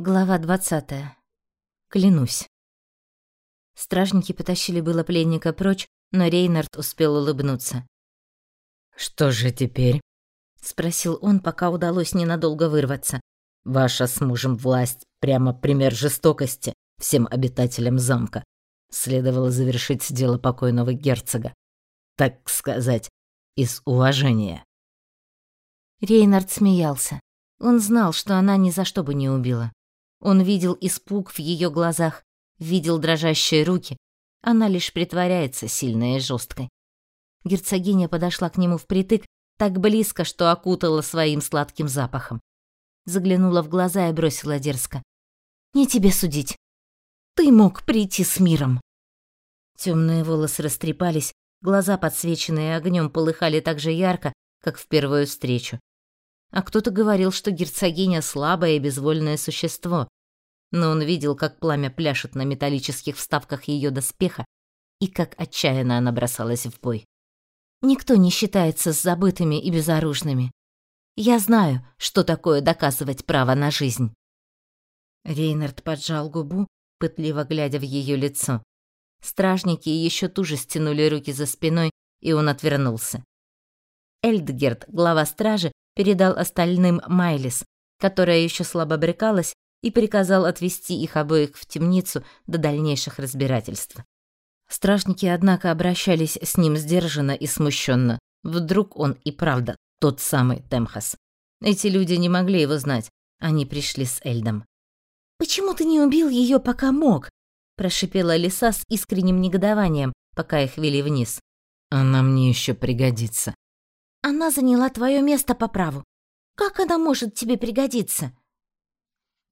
Глава 20. Клянусь. Стражники потащили было пленника прочь, но Рейнард успел улыбнуться. «Что же теперь?» — спросил он, пока удалось ненадолго вырваться. «Ваша с мужем власть — прямо пример жестокости всем обитателям замка. Следовало завершить дело покойного герцога. Так сказать, из уважения». Рейнард смеялся. Он знал, что она ни за что бы не убила. Он видел испуг в ее глазах, видел дрожащие руки. Она лишь притворяется сильной и жесткой. Герцогиня подошла к нему впритык, так близко, что окутала своим сладким запахом. Заглянула в глаза и бросила дерзко. «Не тебе судить. Ты мог прийти с миром». Темные волосы растрепались, глаза, подсвеченные огнем, полыхали так же ярко, как в первую встречу. А кто-то говорил, что герцогиня слабое и безвольное существо. Но он видел, как пламя пляшет на металлических вставках ее доспеха и как отчаянно она бросалась в бой. Никто не считается с забытыми и безоружными. Я знаю, что такое доказывать право на жизнь. Рейнард поджал губу, пытливо глядя в ее лицо. Стражники еще туже стянули руки за спиной, и он отвернулся. Эльдгерт, глава стражи, передал остальным Майлис, которая еще слабо брекалась, и приказал отвезти их обоих в темницу до дальнейших разбирательств. Стражники, однако, обращались с ним сдержанно и смущенно. Вдруг он и правда тот самый Темхас. Эти люди не могли его знать. Они пришли с Эльдом. «Почему ты не убил ее, пока мог?» прошипела лиса с искренним негодованием, пока их вели вниз. «Она мне еще пригодится», она заняла твое место по праву. Как она может тебе пригодиться?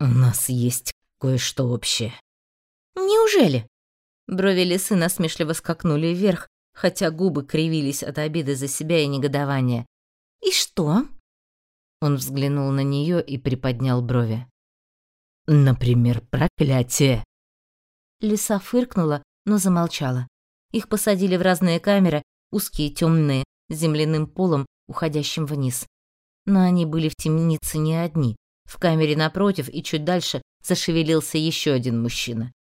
У нас есть кое-что общее. Неужели? Брови лисы насмешливо скакнули вверх, хотя губы кривились от обиды за себя и негодования. И что? Он взглянул на нее и приподнял брови. Например, проклятие. Лиса фыркнула, но замолчала. Их посадили в разные камеры, узкие, темные, земляным полом, уходящим вниз. Но они были в темнице не одни. В камере напротив и чуть дальше зашевелился еще один мужчина.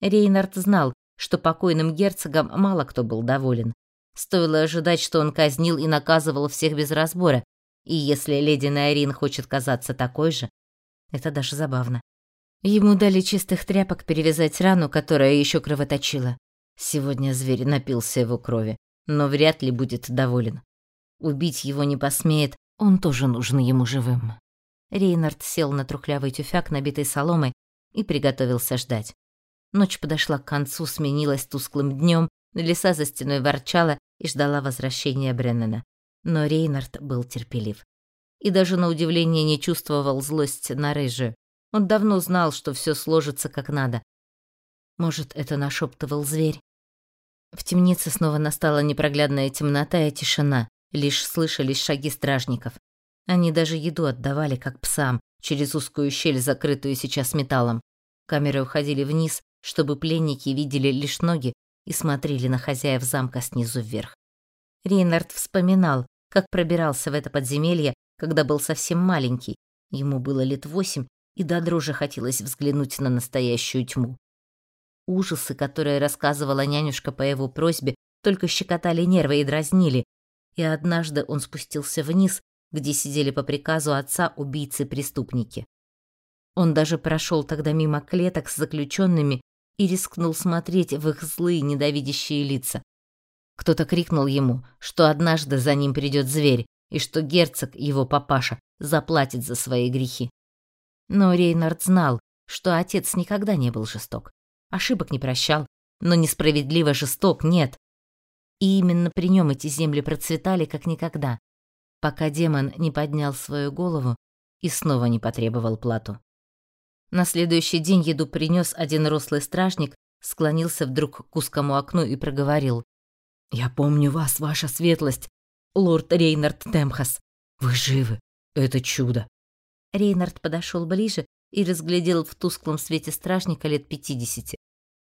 Рейнард знал, что покойным герцогом мало кто был доволен. Стоило ожидать, что он казнил и наказывал всех без разбора, и если леди Найрин хочет казаться такой же, это даже забавно. Ему дали чистых тряпок перевязать рану, которая еще кровоточила. Сегодня зверь напился его крови но вряд ли будет доволен. Убить его не посмеет, он тоже нужен ему живым. Рейнард сел на трухлявый тюфяк, набитый соломой, и приготовился ждать. Ночь подошла к концу, сменилась тусклым днем, леса за стеной ворчала и ждала возвращения Бреннана. Но Рейнард был терпелив. И даже на удивление не чувствовал злость на рыжую. Он давно знал, что все сложится как надо. Может, это нашептывал зверь, в темнице снова настала непроглядная темнота и тишина, лишь слышались шаги стражников. Они даже еду отдавали, как псам, через узкую щель, закрытую сейчас металлом. Камеры уходили вниз, чтобы пленники видели лишь ноги и смотрели на хозяев замка снизу вверх. Рейнард вспоминал, как пробирался в это подземелье, когда был совсем маленький. Ему было лет восемь, и до дрожи хотелось взглянуть на настоящую тьму. Ужасы, которые рассказывала нянюшка по его просьбе, только щекотали нервы и дразнили. И однажды он спустился вниз, где сидели по приказу отца убийцы-преступники. Он даже прошел тогда мимо клеток с заключенными и рискнул смотреть в их злые недовидящие лица. Кто-то крикнул ему, что однажды за ним придет зверь, и что герцог, его папаша, заплатит за свои грехи. Но Рейнард знал, что отец никогда не был жесток. Ошибок не прощал, но несправедливо жесток нет. И именно при нем эти земли процветали как никогда, пока демон не поднял свою голову и снова не потребовал плату. На следующий день еду принес один рослый стражник, склонился вдруг к узкому окну и проговорил. «Я помню вас, ваша светлость, лорд Рейнард Темхас. Вы живы. Это чудо». Рейнард подошел ближе и разглядел в тусклом свете стражника лет пятидесяти.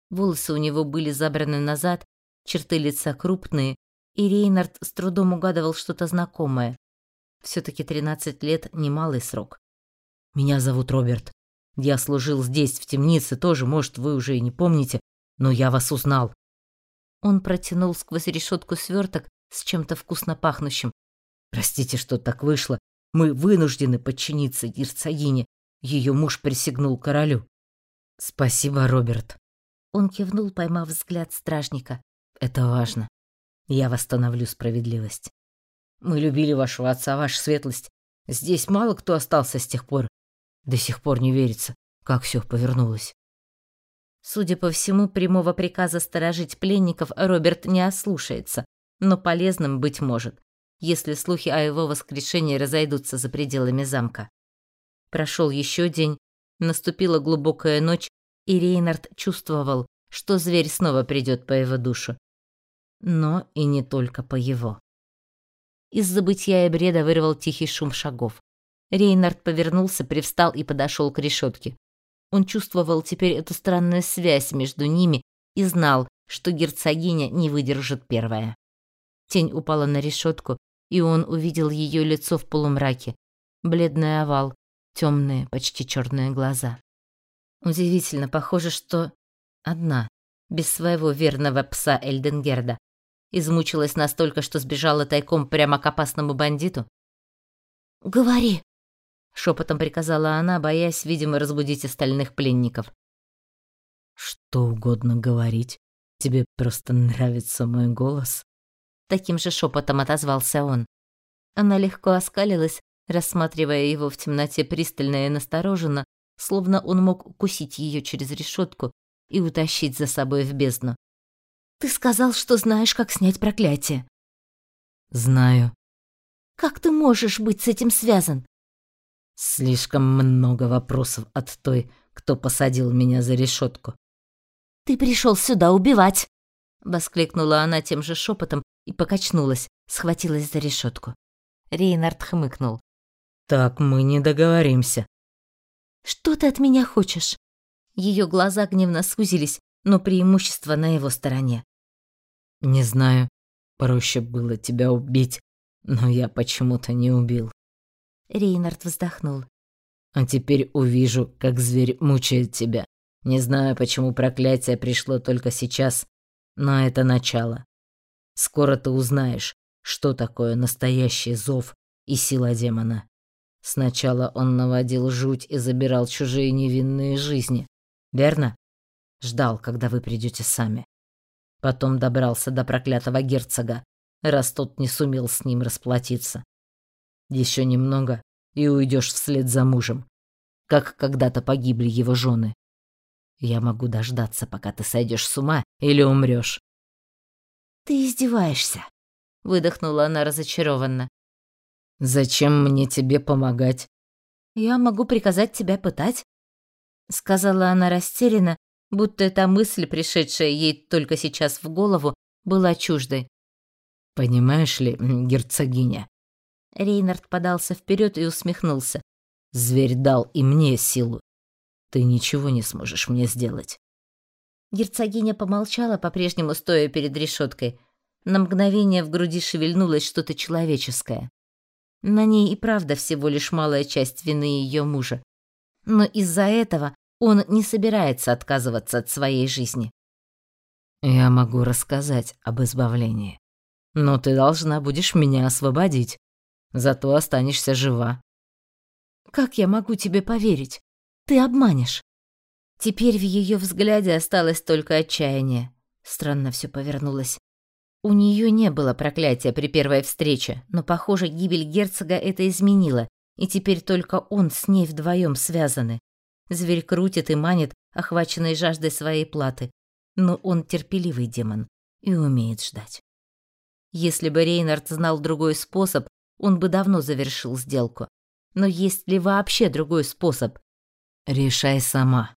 Волосы у него были забраны назад, черты лица крупные, и Рейнард с трудом угадывал что-то знакомое. Все таки тринадцать лет — немалый срок. «Меня зовут Роберт. Я служил здесь, в темнице, тоже, может, вы уже и не помните, но я вас узнал». Он протянул сквозь решетку сверток с чем-то вкусно пахнущим. «Простите, что так вышло. Мы вынуждены подчиниться герцогине. Ее муж присягнул королю». «Спасибо, Роберт». Он кивнул, поймав взгляд стражника. «Это важно. Я восстановлю справедливость. Мы любили вашего отца, ваша светлость. Здесь мало кто остался с тех пор. До сих пор не верится, как все повернулось». Судя по всему, прямого приказа сторожить пленников Роберт не ослушается, но полезным быть может, если слухи о его воскрешении разойдутся за пределами замка. Прошел еще день, наступила глубокая ночь, и Рейнард чувствовал, что зверь снова придет по его душу. Но и не только по его. Из забытья и бреда вырвал тихий шум шагов. Рейнард повернулся, привстал и подошел к решетке. Он чувствовал теперь эту странную связь между ними и знал, что герцогиня не выдержит первая. Тень упала на решетку, и он увидел ее лицо в полумраке, бледный овал, темные, почти черные глаза. Удивительно, похоже, что одна, без своего верного пса Эльденгерда, измучилась настолько, что сбежала тайком прямо к опасному бандиту. «Говори!» шепотом приказала она, боясь, видимо, разбудить остальных пленников. Что угодно говорить. Тебе просто нравится мой голос? Таким же шепотом отозвался он. Она легко оскалилась, рассматривая его в темноте пристально и настороженно, словно он мог укусить ее через решетку и утащить за собой в бездну. Ты сказал, что знаешь, как снять проклятие. Знаю. Как ты можешь быть с этим связан? Слишком много вопросов от той, кто посадил меня за решетку. Ты пришел сюда убивать, воскликнула она тем же шепотом и покачнулась, схватилась за решетку. Рейнард хмыкнул. Так мы не договоримся. Что ты от меня хочешь? Ее глаза гневно сузились, но преимущество на его стороне. Не знаю, проще было тебя убить, но я почему-то не убил. Рейнард вздохнул. А теперь увижу, как зверь мучает тебя. Не знаю, почему проклятие пришло только сейчас, но это начало. Скоро ты узнаешь, что такое настоящий зов и сила демона. Сначала он наводил жуть и забирал чужие невинные жизни, верно? Ждал, когда вы придете сами. Потом добрался до проклятого герцога, раз тот не сумел с ним расплатиться. Еще немного, и уйдешь вслед за мужем, как когда-то погибли его жены. Я могу дождаться, пока ты сойдешь с ума или умрешь. Ты издеваешься, выдохнула она разочарованно. Зачем мне тебе помогать? Я могу приказать тебя пытать, сказала она растерянно, будто эта мысль, пришедшая ей только сейчас в голову, была чуждой. Понимаешь ли, герцогиня, Рейнард подался вперед и усмехнулся. Зверь дал и мне силу. Ты ничего не сможешь мне сделать. Герцогиня помолчала, по-прежнему стоя перед решеткой. На мгновение в груди шевельнулось что-то человеческое. На ней и правда всего лишь малая часть вины ее мужа. Но из-за этого он не собирается отказываться от своей жизни. Я могу рассказать об избавлении, но ты должна будешь меня освободить. Зато останешься жива. Как я могу тебе поверить? Ты обманешь. Теперь в ее взгляде осталось только отчаяние. Странно все повернулось. У нее не было проклятия при первой встрече, но, похоже, гибель герцога это изменила, и теперь только он с ней вдвоем связаны. Зверь крутит и манит, охваченный жаждой своей платы, но он терпеливый демон и умеет ждать. Если бы Рейнард знал другой способ, он бы давно завершил сделку. Но есть ли вообще другой способ? Решай сама.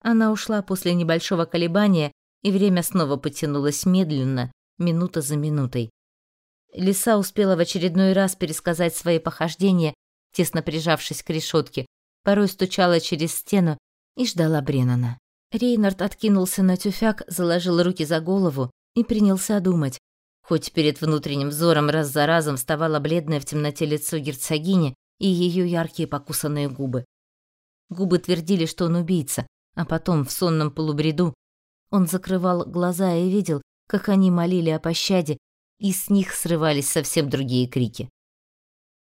Она ушла после небольшого колебания, и время снова потянулось медленно, минута за минутой. Лиса успела в очередной раз пересказать свои похождения, тесно прижавшись к решетке, порой стучала через стену и ждала Бреннана. Рейнард откинулся на тюфяк, заложил руки за голову и принялся думать, Хоть перед внутренним взором раз за разом вставало бледное в темноте лицо герцогини и ее яркие покусанные губы. Губы твердили, что он убийца, а потом в сонном полубреду он закрывал глаза и видел, как они молили о пощаде, и с них срывались совсем другие крики.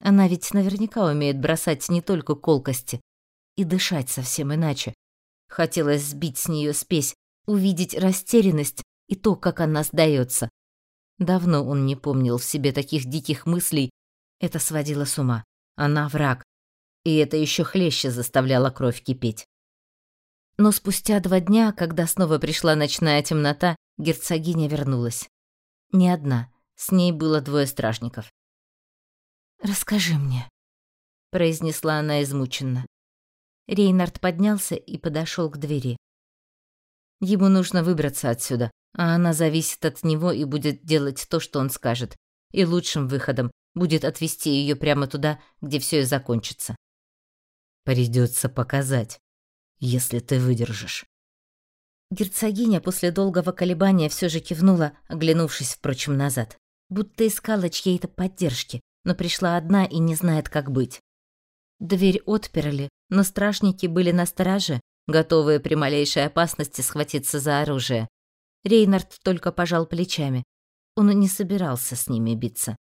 Она ведь наверняка умеет бросать не только колкости, и дышать совсем иначе. Хотелось сбить с нее спесь, увидеть растерянность и то, как она сдается. Давно он не помнил в себе таких диких мыслей. Это сводило с ума. Она враг. И это еще хлеще заставляло кровь кипеть. Но спустя два дня, когда снова пришла ночная темнота, герцогиня вернулась. Не одна, с ней было двое стражников. «Расскажи мне», — произнесла она измученно. Рейнард поднялся и подошел к двери. Ему нужно выбраться отсюда, а она зависит от него и будет делать то, что он скажет. И лучшим выходом будет отвести ее прямо туда, где все и закончится. Придется показать, если ты выдержишь. Герцогиня после долгого колебания все же кивнула, оглянувшись, впрочем, назад. Будто искала чьей-то поддержки, но пришла одна и не знает, как быть. Дверь отперли, но стражники были на страже, готовые при малейшей опасности схватиться за оружие. Рейнард только пожал плечами. Он не собирался с ними биться.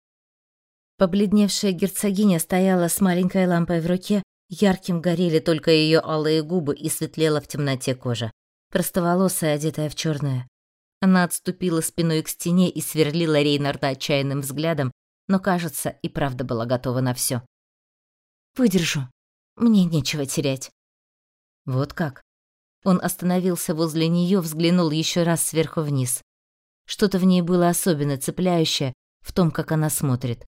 Побледневшая герцогиня стояла с маленькой лампой в руке, ярким горели только ее алые губы и светлела в темноте кожа. Простоволосая, одетая в черное. Она отступила спиной к стене и сверлила Рейнарда отчаянным взглядом, но, кажется, и правда была готова на все. «Выдержу. Мне нечего терять». Вот как. Он остановился возле нее, взглянул еще раз сверху вниз. Что-то в ней было особенно цепляющее в том, как она смотрит.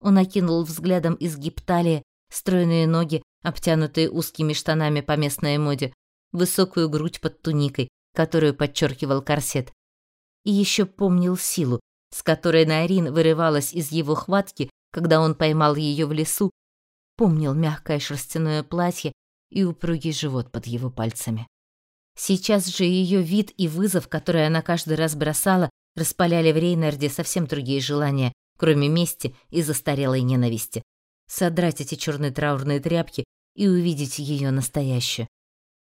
Он окинул взглядом изгиб талии, стройные ноги, обтянутые узкими штанами по местной моде, высокую грудь под туникой, которую подчеркивал корсет. И еще помнил силу, с которой Нарин вырывалась из его хватки, когда он поймал ее в лесу, помнил мягкое шерстяное платье и упругий живот под его пальцами. Сейчас же ее вид и вызов, который она каждый раз бросала, распаляли в Рейнарде совсем другие желания, кроме мести и застарелой ненависти. Содрать эти черные траурные тряпки и увидеть ее настоящую.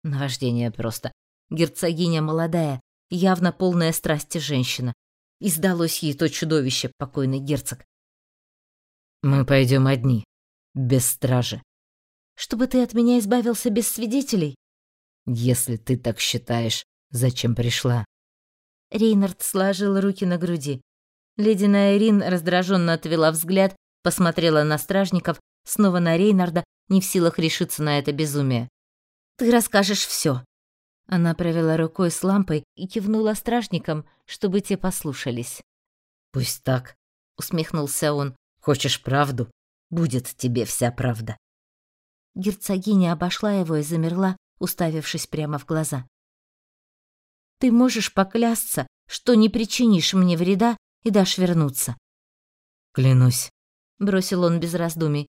Наваждение просто. Герцогиня молодая, явно полная страсти женщина. И сдалось ей то чудовище, покойный герцог. «Мы пойдем одни, без стражи», чтобы ты от меня избавился без свидетелей? Если ты так считаешь, зачем пришла? Рейнард сложил руки на груди. Леди Найрин раздраженно отвела взгляд, посмотрела на стражников, снова на Рейнарда, не в силах решиться на это безумие. «Ты расскажешь все. Она провела рукой с лампой и кивнула стражникам, чтобы те послушались. «Пусть так», — усмехнулся он. «Хочешь правду? Будет тебе вся правда». Герцогиня обошла его и замерла, уставившись прямо в глаза. «Ты можешь поклясться, что не причинишь мне вреда и дашь вернуться?» «Клянусь», — бросил он без раздумий.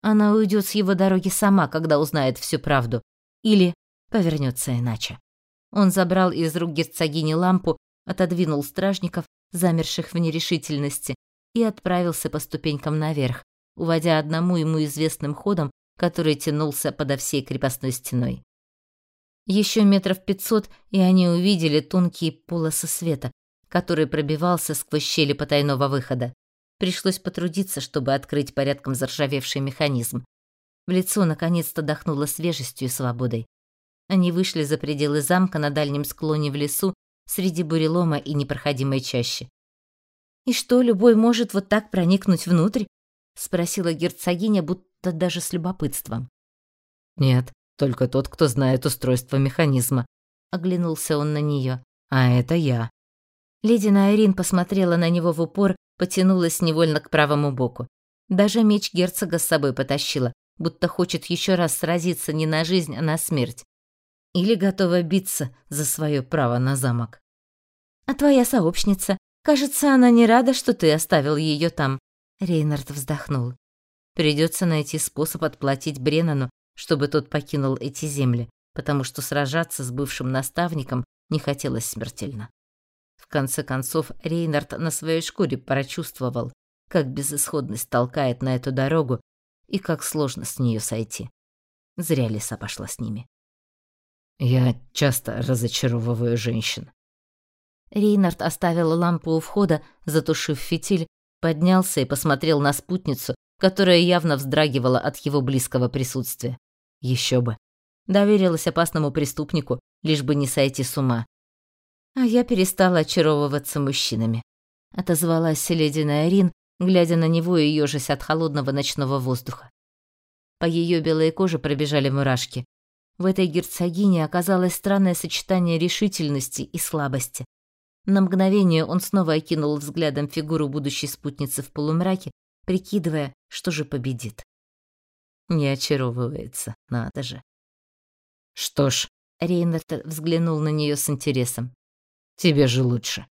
«Она уйдет с его дороги сама, когда узнает всю правду. Или повернется иначе». Он забрал из рук герцогини лампу, отодвинул стражников, замерших в нерешительности, и отправился по ступенькам наверх, уводя одному ему известным ходом который тянулся подо всей крепостной стеной. Еще метров пятьсот, и они увидели тонкие полосы света, который пробивался сквозь щели потайного выхода. Пришлось потрудиться, чтобы открыть порядком заржавевший механизм. В лицо наконец-то дохнуло свежестью и свободой. Они вышли за пределы замка на дальнем склоне в лесу, среди бурелома и непроходимой чащи. «И что, любой может вот так проникнуть внутрь?» — спросила герцогиня, будто да даже с любопытством. «Нет, только тот, кто знает устройство механизма», — оглянулся он на нее. «А это я». Леди Найрин посмотрела на него в упор, потянулась невольно к правому боку. Даже меч герцога с собой потащила, будто хочет еще раз сразиться не на жизнь, а на смерть. Или готова биться за свое право на замок. «А твоя сообщница? Кажется, она не рада, что ты оставил ее там», — Рейнард вздохнул. Придется найти способ отплатить Бренану, чтобы тот покинул эти земли, потому что сражаться с бывшим наставником не хотелось смертельно. В конце концов, Рейнард на своей шкуре прочувствовал, как безысходность толкает на эту дорогу и как сложно с нее сойти. Зря лиса пошла с ними. Я часто разочаровываю женщин. Рейнард оставил лампу у входа, затушив фитиль, поднялся и посмотрел на спутницу, которая явно вздрагивала от его близкого присутствия. Еще бы. Доверилась опасному преступнику, лишь бы не сойти с ума. А я перестала очаровываться мужчинами. Отозвалась леди Найрин, глядя на него и ёжась от холодного ночного воздуха. По ее белой коже пробежали мурашки. В этой герцогине оказалось странное сочетание решительности и слабости. На мгновение он снова окинул взглядом фигуру будущей спутницы в полумраке, прикидывая, что же победит. Не очаровывается, надо же. Что ж, Рейнард взглянул на нее с интересом. Тебе же лучше.